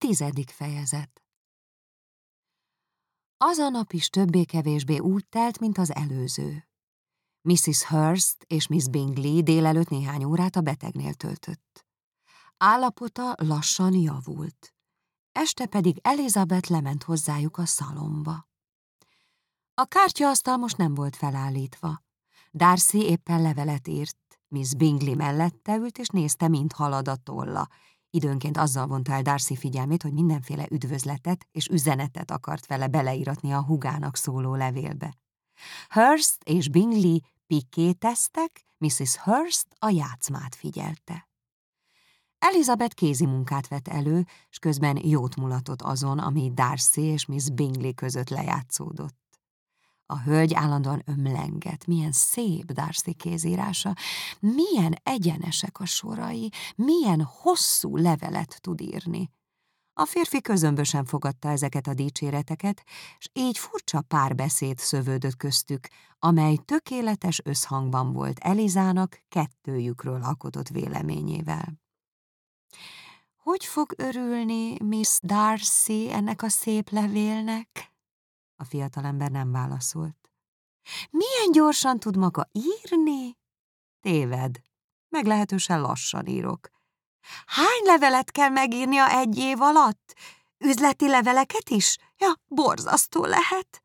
Tizedik fejezet Az a nap is többé-kevésbé úgy telt, mint az előző. Mrs. Hurst és Miss Bingley délelőtt néhány órát a betegnél töltött. Állapota lassan javult. Este pedig Elizabeth lement hozzájuk a szalomba. A kártyaasztal most nem volt felállítva. Darcy éppen levelet írt. Miss Bingley mellette ült, és nézte, mint halad a tolla, Időnként azzal vonta el Darcy figyelmét, hogy mindenféle üdvözletet és üzenetet akart vele beleíratni a hugának szóló levélbe. Hurst és Bingley pikéteztek, Mrs. Hurst a játszmát figyelte. Elizabeth kézi munkát vett elő, és közben jót mulatott azon, ami Darcy és Miss Bingley között lejátszódott. A hölgy állandóan ömlenget, milyen szép Darcy kézírása, milyen egyenesek a sorai, milyen hosszú levelet tud írni. A férfi közömbösen fogadta ezeket a dicséreteket, és így furcsa párbeszéd szövődött köztük, amely tökéletes összhangban volt Elizának kettőjükről alkotott véleményével. Hogy fog örülni Miss Darcy ennek a szép levélnek? A fiatalember nem válaszolt. Milyen gyorsan tud maga írni? Téved. Meglehetősen lassan írok. Hány levelet kell megírnia egy év alatt? Üzleti leveleket is? Ja, borzasztó lehet.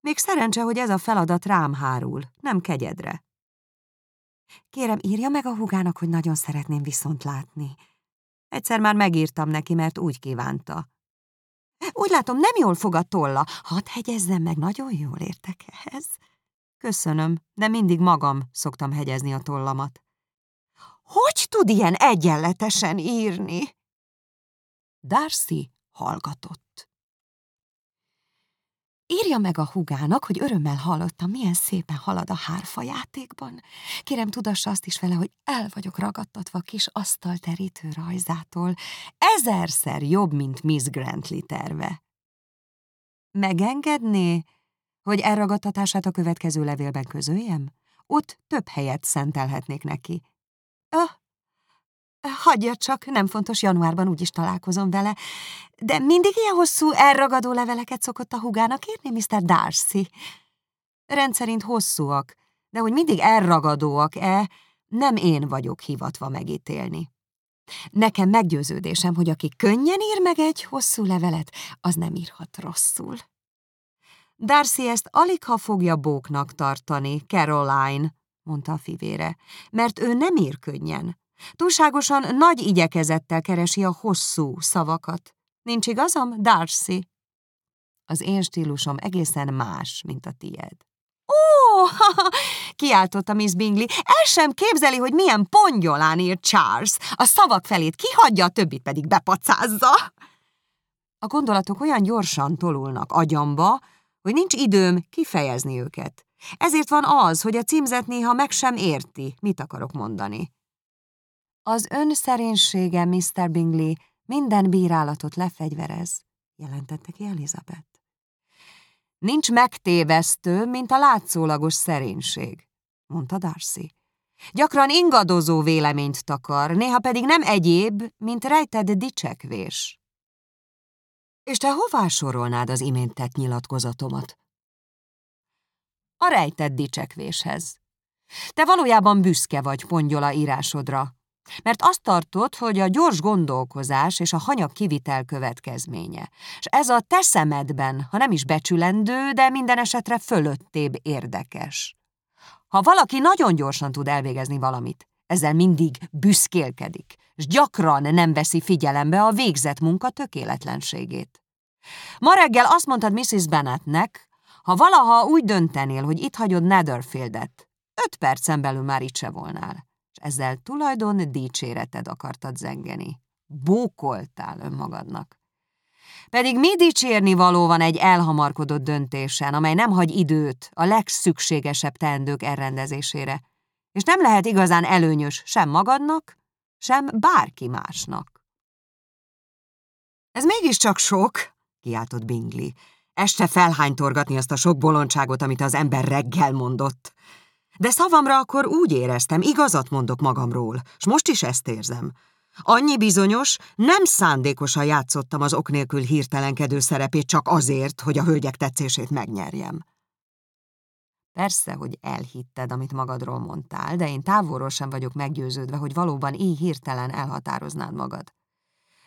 Még szerencse, hogy ez a feladat rám hárul, nem kegyedre. Kérem, írja meg a hugának, hogy nagyon szeretném viszont látni. Egyszer már megírtam neki, mert úgy kívánta. Úgy látom, nem jól fog a tolla. Hadd hegyezzem meg, nagyon jól értek ehhez. Köszönöm, de mindig magam szoktam hegyezni a tollamat. Hogy tud ilyen egyenletesen írni? Darcy hallgatott. Írja meg a hugának, hogy örömmel hallottam, milyen szépen halad a hárfa játékban. Kérem, tudassa azt is vele, hogy el vagyok ragadtatva kis asztalterítő rajzától. Ezerszer jobb, mint Miss Grantley terve. Megengedné, hogy elragadtatását a következő levélben közöljem? Ott több helyet szentelhetnék neki. Hagyja csak, nem fontos, januárban úgyis találkozom vele. De mindig ilyen hosszú, elragadó leveleket szokott a hugának írni, Mr. Darcy. Rendszerint hosszúak, de hogy mindig elragadóak-e, nem én vagyok hivatva megítélni. Nekem meggyőződésem, hogy aki könnyen ír meg egy hosszú levelet, az nem írhat rosszul. Darcy ezt alig ha fogja bóknak tartani, Caroline, mondta a fivére, mert ő nem ír könnyen. Túlságosan nagy igyekezettel keresi a hosszú szavakat. Nincs igazam, Darcy? Az én stílusom egészen más, mint a tied. Ó, kiáltotta Miss Bingley, el sem képzeli, hogy milyen pongyolán ír Charles. A szavak felét kihagyja, a többit pedig bepacázza. A gondolatok olyan gyorsan tolulnak agyamba, hogy nincs időm kifejezni őket. Ezért van az, hogy a címzet néha meg sem érti, mit akarok mondani. Az ön szerénysége, Mr. Bingley, minden bírálatot lefegyverez, jelentette ki Elizabeth. Nincs megtévesztő, mint a látszólagos szerénység, mondta Darcy. Gyakran ingadozó véleményt takar, néha pedig nem egyéb, mint rejtett dicsekvés. És te hová sorolnád az imént tett nyilatkozatomat? A rejtett dicsekvéshez. Te valójában büszke vagy pongyola írásodra, mert azt tartott, hogy a gyors gondolkozás és a hanyag kivitel következménye. És ez a te szemedben, ha nem is becsülendő, de minden esetre fölöttébb érdekes. Ha valaki nagyon gyorsan tud elvégezni valamit, ezzel mindig büszkélkedik, és gyakran nem veszi figyelembe a végzett munka tökéletlenségét. Ma reggel azt mondtad Mrs. Bennetnek, ha valaha úgy döntenél, hogy itt hagyod Netherfieldet, öt percen belül már itt se volnál ezzel tulajdon dicséreted akartad zengeni. Bókoltál önmagadnak. Pedig mi dicsérni való van egy elhamarkodott döntésen, amely nem hagy időt a legszükségesebb teendők elrendezésére, és nem lehet igazán előnyös sem magadnak, sem bárki másnak. Ez mégiscsak sok, kiáltott Bingley. Este felhánytorgatni azt a sok bolondságot, amit az ember reggel mondott. De szavamra akkor úgy éreztem, igazat mondok magamról, és most is ezt érzem. Annyi bizonyos, nem szándékosan játszottam az ok nélkül hirtelenkedő szerepét csak azért, hogy a hölgyek tetszését megnyerjem. Persze, hogy elhitted, amit magadról mondtál, de én távolról sem vagyok meggyőződve, hogy valóban így hirtelen elhatároznád magad.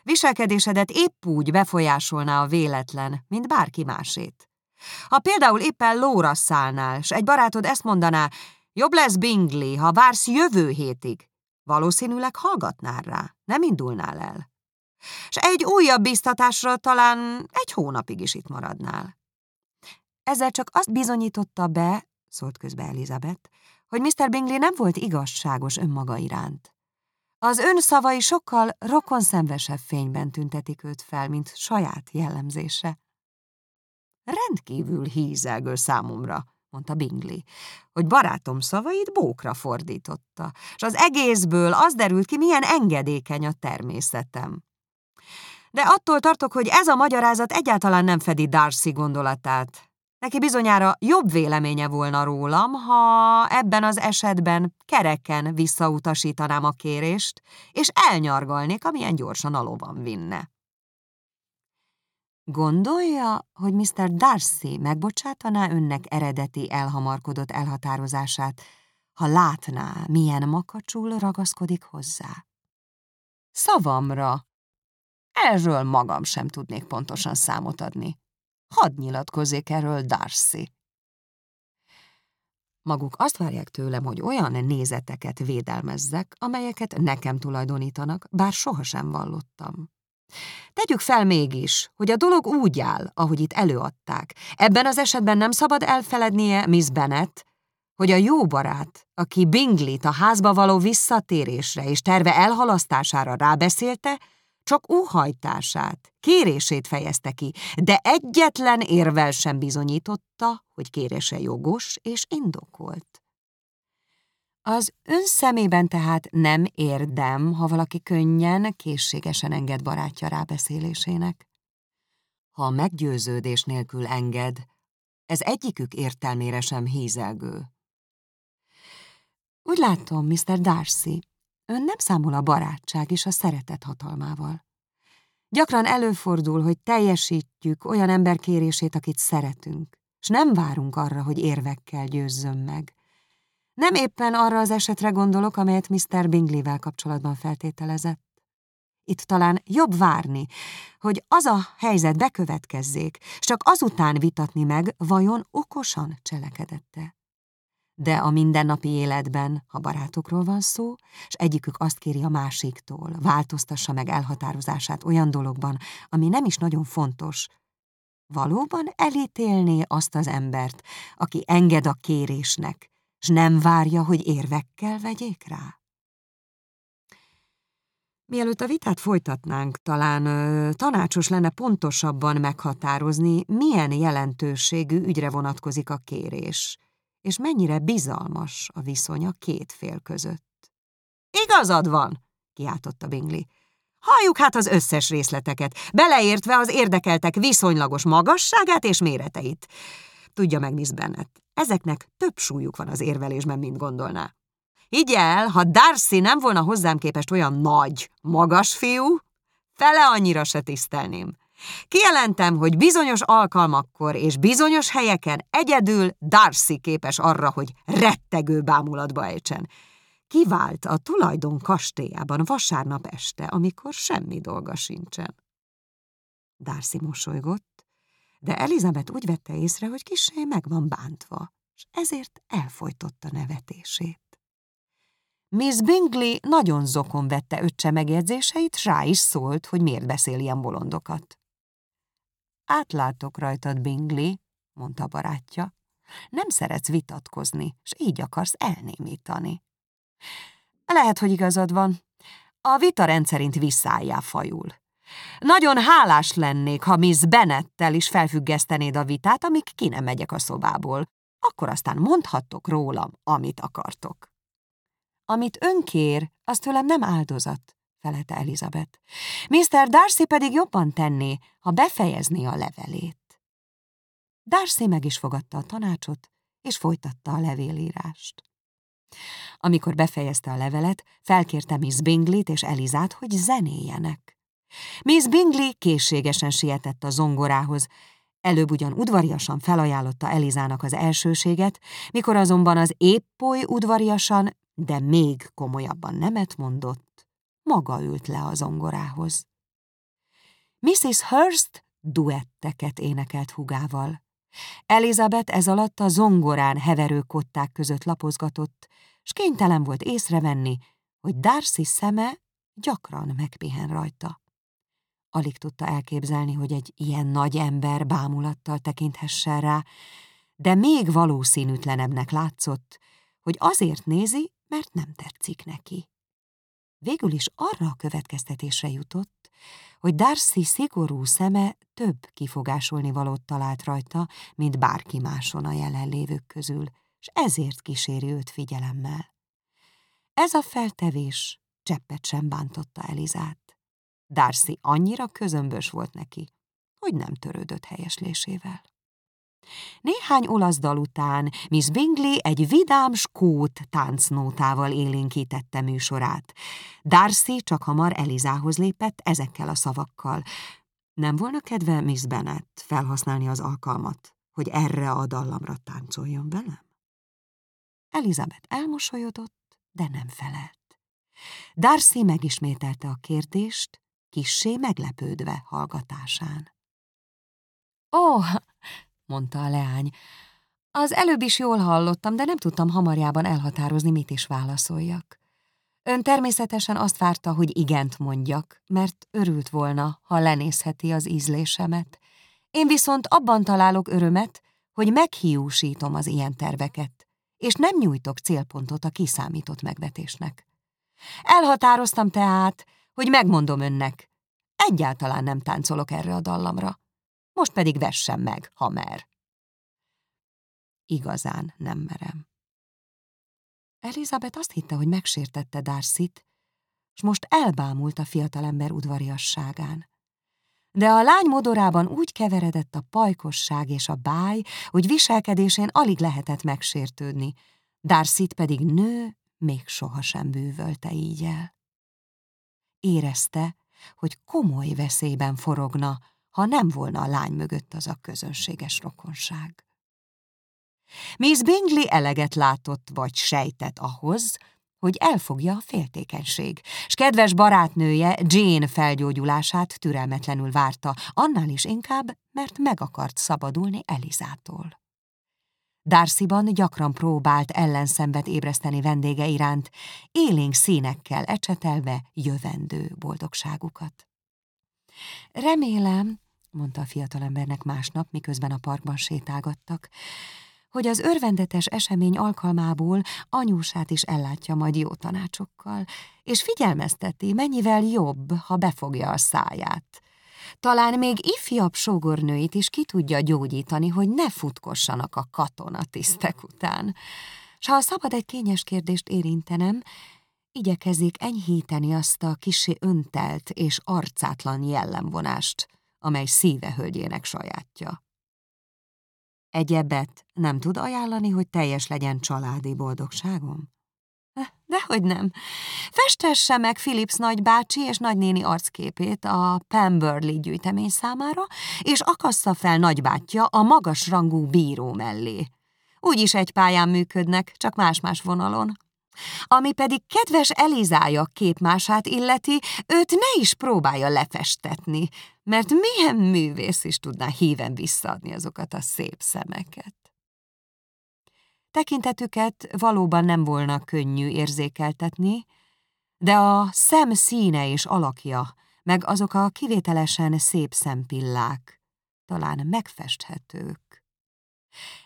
Viselkedésedet épp úgy befolyásolná a véletlen, mint bárki másét. Ha például éppen lóra szállnál, s egy barátod ezt mondaná, jobb lesz Bingley, ha vársz jövő hétig, valószínűleg hallgatnál rá, nem indulnál el. És egy újabb biztatásra talán egy hónapig is itt maradnál. Ezzel csak azt bizonyította be, szólt közbe Elizabeth, hogy Mr. Bingley nem volt igazságos önmaga iránt. Az ön szavai sokkal rokonszenvesebb fényben tüntetik őt fel, mint saját jellemzése. Rendkívül hízelgő számomra, mondta Bingley, hogy barátom szavait bókra fordította, és az egészből az derült ki, milyen engedékeny a természetem. De attól tartok, hogy ez a magyarázat egyáltalán nem fedi Darcy gondolatát. Neki bizonyára jobb véleménye volna rólam, ha ebben az esetben kereken visszautasítanám a kérést, és elnyargalnék, amilyen gyorsan a lovam vinne. Gondolja, hogy Mr. Darcy megbocsátaná önnek eredeti elhamarkodott elhatározását, ha látná, milyen makacsul ragaszkodik hozzá? Szavamra. Erről magam sem tudnék pontosan számot adni. Hadd nyilatkozzék erről Darcy. Maguk azt várják tőlem, hogy olyan nézeteket védelmezzek, amelyeket nekem tulajdonítanak, bár sohasem vallottam. Tegyük fel mégis, hogy a dolog úgy áll, ahogy itt előadták. Ebben az esetben nem szabad elfelednie Miss Bennet, hogy a jó barát, aki Binglit a házba való visszatérésre és terve elhalasztására rábeszélte, csak óhajtását, kérését fejezte ki, de egyetlen érvel sem bizonyította, hogy kérése jogos és indokolt. Az ön szemében tehát nem érdem, ha valaki könnyen, készségesen enged barátja rábeszélésének. Ha meggyőződés nélkül enged, ez egyikük értelmére sem hízelgő. Úgy látom, Mr. Darcy, ön nem számol a barátság és a szeretet hatalmával. Gyakran előfordul, hogy teljesítjük olyan ember kérését, akit szeretünk, és nem várunk arra, hogy érvekkel győzzön meg. Nem éppen arra az esetre gondolok, amelyet Mr. Bingley-vel kapcsolatban feltételezett. Itt talán jobb várni, hogy az a helyzet bekövetkezzék, csak azután vitatni meg, vajon okosan cselekedette. De a mindennapi életben, ha barátokról van szó, és egyikük azt kéri a másiktól, változtassa meg elhatározását olyan dologban, ami nem is nagyon fontos, valóban elítélné azt az embert, aki enged a kérésnek, s nem várja, hogy érvekkel vegyék rá? Mielőtt a vitát folytatnánk, talán ö, tanácsos lenne pontosabban meghatározni, milyen jelentőségű ügyre vonatkozik a kérés, és mennyire bizalmas a viszony a két fél között. Igazad van, kiáltotta Bingley. Halljuk hát az összes részleteket, beleértve az érdekeltek viszonylagos magasságát és méreteit. Tudja meg, Miss Bennet, ezeknek több súlyuk van az érvelésben, mint gondolná. Higgy ha Darcy nem volna hozzám képest olyan nagy, magas fiú, fele annyira se tisztelném. Kijelentem, hogy bizonyos alkalmakkor és bizonyos helyeken egyedül Darcy képes arra, hogy rettegő bámulatba ejtsen. Kivált a tulajdon kastélyában vasárnap este, amikor semmi dolga sincsen. Darcy mosolygott, de Elizabeth úgy vette észre, hogy kisé meg van bántva, és ezért elfolytotta nevetését. Miss Bingley nagyon zokon vette öccse megjegyzéseit, rá is szólt, hogy miért beszél ilyen bolondokat. Átlátok rajtad, Bingley, mondta barátja. Nem szeretsz vitatkozni, és így akarsz elnémítani. Lehet, hogy igazad van. A vita rendszerint visszáljá fajul. Nagyon hálás lennék, ha Miss Bennettel is felfüggesztenéd a vitát, amíg ki nem megyek a szobából. Akkor aztán mondhattok rólam, amit akartok. Amit ön kér, az tőlem nem áldozat, felelte Elizabeth. Mr. Darcy pedig jobban tenné, ha befejezné a levelét. Darcy meg is fogadta a tanácsot, és folytatta a levélírást. Amikor befejezte a levelet, felkérte Miss Bingley-t és Elizát, hogy zenéjenek. Miss Bingley készségesen sietett a zongorához, Előbb ugyan udvariasan felajánlotta Elizának az elsőséget, mikor azonban az épp oly udvariasan, de még komolyabban nemet mondott, maga ült le a zongorához. Mrs. Hurst duetteket énekelt hugával. Elizabeth ez alatt a zongorán heverő kották között lapozgatott, s kénytelen volt észrevenni, hogy Darcy szeme gyakran megpihen rajta. Alig tudta elképzelni, hogy egy ilyen nagy ember bámulattal tekinthessen rá, de még valószínűtlenebbnek látszott, hogy azért nézi, mert nem tetszik neki. Végül is arra a következtetésre jutott, hogy Darcy szigorú szeme több kifogásolni valót talált rajta, mint bárki máson a jelenlévők közül, és ezért kíséri őt figyelemmel. Ez a feltevés cseppet sem bántotta Elizát. Darcy annyira közömbös volt neki, hogy nem törődött helyeslésével. Néhány olasz dal után Miss Bingley egy vidám skót táncnótával élénkítette műsorát. Darcy csak hamar Elizához lépett ezekkel a szavakkal. Nem volna kedve Miss Bennet felhasználni az alkalmat, hogy erre a dallamra táncoljon velem? Elizabeth elmosolyodott, de nem felelt. Darcy megismételte a kérdést, kissé meglepődve hallgatásán. Ó, oh, mondta a leány, az előbb is jól hallottam, de nem tudtam hamarjában elhatározni, mit is válaszoljak. Ön természetesen azt várta, hogy igent mondjak, mert örült volna, ha lenézheti az ízlésemet. Én viszont abban találok örömet, hogy meghiúsítom az ilyen terveket, és nem nyújtok célpontot a kiszámított megvetésnek. Elhatároztam tehát, hogy megmondom önnek, egyáltalán nem táncolok erre a dallamra. Most pedig vessem meg, ha mer. Igazán nem merem. Elizabeth azt hitte, hogy megsértette Darcy-t, s most elbámult a fiatalember udvariasságán. De a lány modorában úgy keveredett a pajkosság és a báj, hogy viselkedésén alig lehetett megsértődni, darcy pedig nő még sohasem bűvölte így el. Érezte, hogy komoly veszélyben forogna, ha nem volna a lány mögött az a közönséges rokonság. Miss Bingley eleget látott vagy sejtett ahhoz, hogy elfogja a féltékenység, s kedves barátnője Jane felgyógyulását türelmetlenül várta, annál is inkább, mert meg akart szabadulni Elizától. Darcyban gyakran próbált ellenszenvet ébreszteni vendége iránt, élénk színekkel ecsetelve jövendő boldogságukat. Remélem, mondta a fiatalembernek másnap, miközben a parkban sétálgattak, hogy az örvendetes esemény alkalmából anyósát is ellátja majd jó tanácsokkal, és figyelmezteti, mennyivel jobb, ha befogja a száját. Talán még ifjabb sógornőit is ki tudja gyógyítani, hogy ne futkossanak a katonatisztek után. S ha szabad egy kényes kérdést érintenem, igyekezik enyhíteni azt a kisé öntelt és arcátlan jellemvonást, amely szíve hölgyének sajátja. Egyebet nem tud ajánlani, hogy teljes legyen családi boldogságom? Dehogy nem. Festesse meg Philips nagybácsi és nagynéni arcképét a Pemberley gyűjtemény számára, és akassza fel nagybátyja a magas rangú bíró mellé. Úgyis egy pályán működnek, csak más-más vonalon. Ami pedig kedves Elizája képmását illeti, őt ne is próbálja lefestetni, mert milyen művész is tudná híven visszaadni azokat a szép szemeket. Tekintetüket valóban nem volna könnyű érzékeltetni, de a szem színe és alakja, meg azok a kivételesen szép szempillák talán megfesthetők.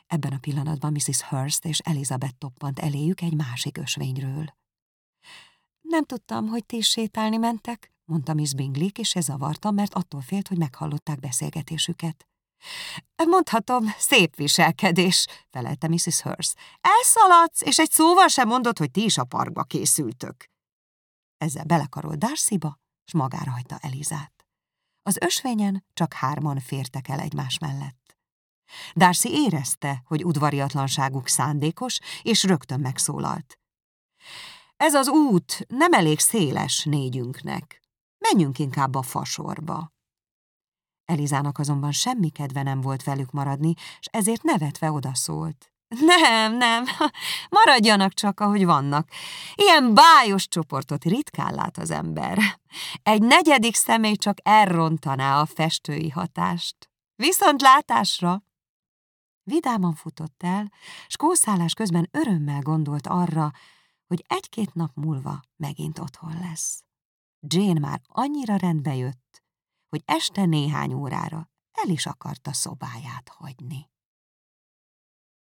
Ebben a pillanatban Mrs. Hurst és Elizabeth toppant eléjük egy másik ösvényről. Nem tudtam, hogy ti sétálni mentek, mondta Miss Bingley, és ez zavarta, mert attól félt, hogy meghallották beszélgetésüket. Mondhatom, szép viselkedés, felelte Mrs. Hurst. Elszaladsz, és egy szóval sem mondod, hogy ti is a parkba készültök. Ezzel belekarolt Darcyba, s magára hagyta Elizát. Az ösvényen csak hárman fértek el egymás mellett. Darcy érezte, hogy udvariatlanságuk szándékos, és rögtön megszólalt. Ez az út nem elég széles négyünknek. Menjünk inkább a fasorba. Elizának azonban semmi kedve nem volt velük maradni, és ezért nevetve odaszólt. Nem, nem, maradjanak csak, ahogy vannak. Ilyen bájos csoportot ritkán lát az ember. Egy negyedik személy csak elrontaná a festői hatást. Viszont látásra! Vidáman futott el, s kószálás közben örömmel gondolt arra, hogy egy-két nap múlva megint otthon lesz. Jane már annyira rendbe jött, hogy este néhány órára el is akarta szobáját hagyni.